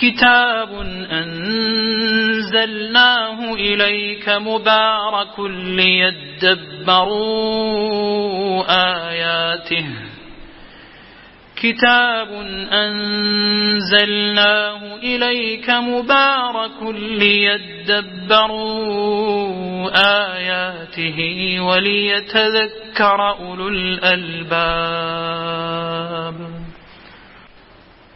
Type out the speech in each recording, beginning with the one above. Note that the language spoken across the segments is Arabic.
كتاب أنزلناه إليك مبارك ليدبروا آياته. كتاب أنزلناه إليك مبارك ليدبروا آياته وليتذكر أولو الألباب.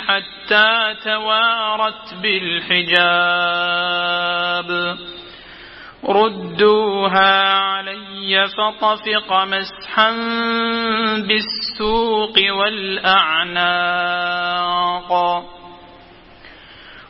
حتى توارت بالحجاب. ردوها علي فطفق مسحا بالسوق والأعناق.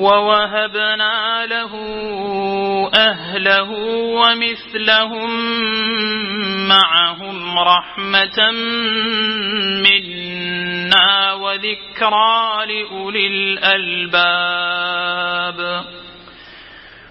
ووهبنا له أهله ومثلهم معهم رحمة منا وذكرى لأولي الألباب.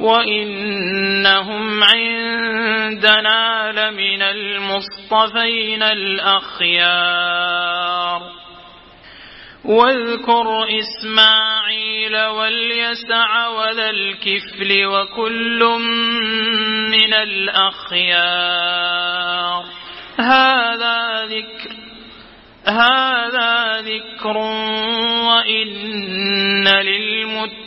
وإنهم عندنا لمن المصطفين الأخيار واذكر إسماعيل واليسع وذا الكفل وكل من الأخيار هذا ذكر هذا ذكر وإن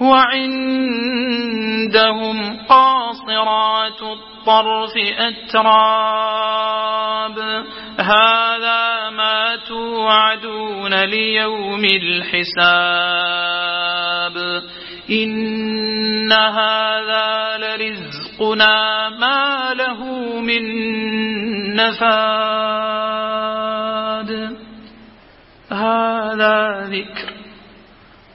وعندهم قاصرات الطرف أتراب. هذا ما توعدون ليوم الحساب. إن هذا لرزقنا ما له من نفاد. هذا ذكر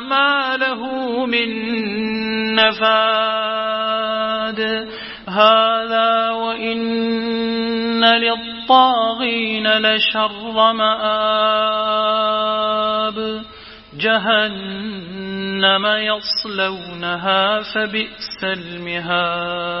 ما له من نفاد هذا وإن للطاغين لشر مآب جهنم يصلونها فبئس المهاد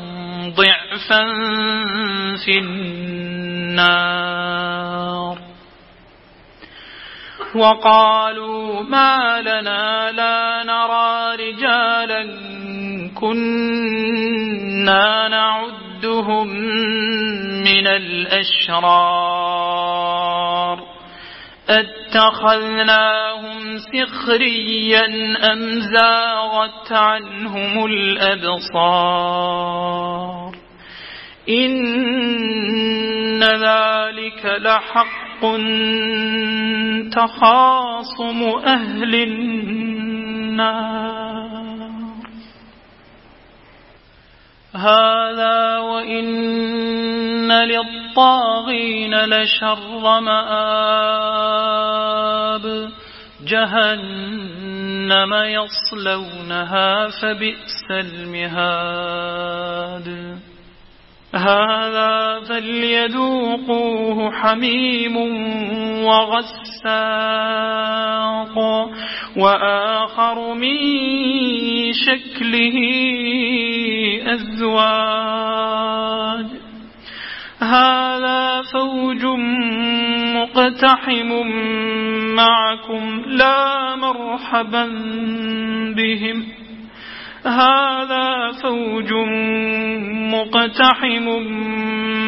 ضعفا في النار. وقالوا ما لنا لا نرى رجالا كنا نعدهم من الأشرار. أتخذناهم سخريا أم زاغت عنهم الأبصار إن ذلك لحق تخاصم أهل النار. هذا وإن للطاغين لشر مآب. جهنم يصلونها فبئس المهاد. هذا فليذوقوه حميم وغساق وآخر من شكله أزواج. هذا فوج مقتحم معكم لا مرحبا بهم. هذا فوج مقتحم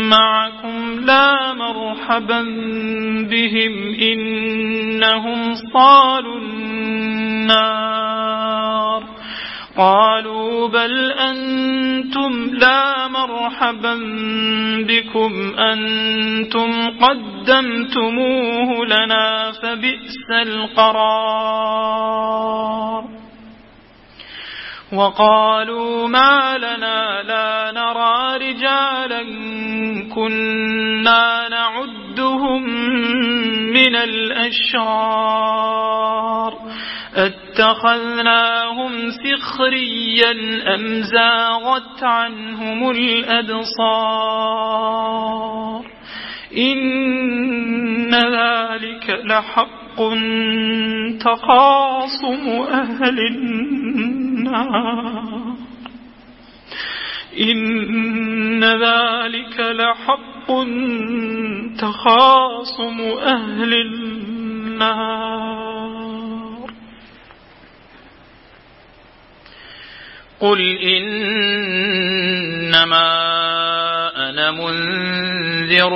معكم لا مرحبا بهم. إنهم صالوا النار. قالوا بل أنتم لا مرحبا بكم أنتم قدمتموه لنا فبئس القرار. وقالوا ما لنا لا نرى رجالا كنا نعدهم من الأشرار. اتخذناهم سخريا أم زاغت عنهم الأبصار إن ذلك لحق تخاصم أهل النار إن ذلك لحق تخاصم أهل النار قل إنما أنا منذر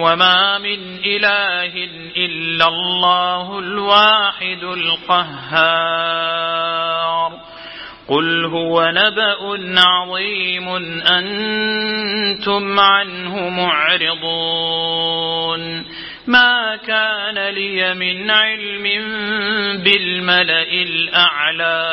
وما من إله إلا الله الواحد القهار قل هو نبأ عظيم أنتم عنه معرضون ما كان لي من علم بالملأ الأعلى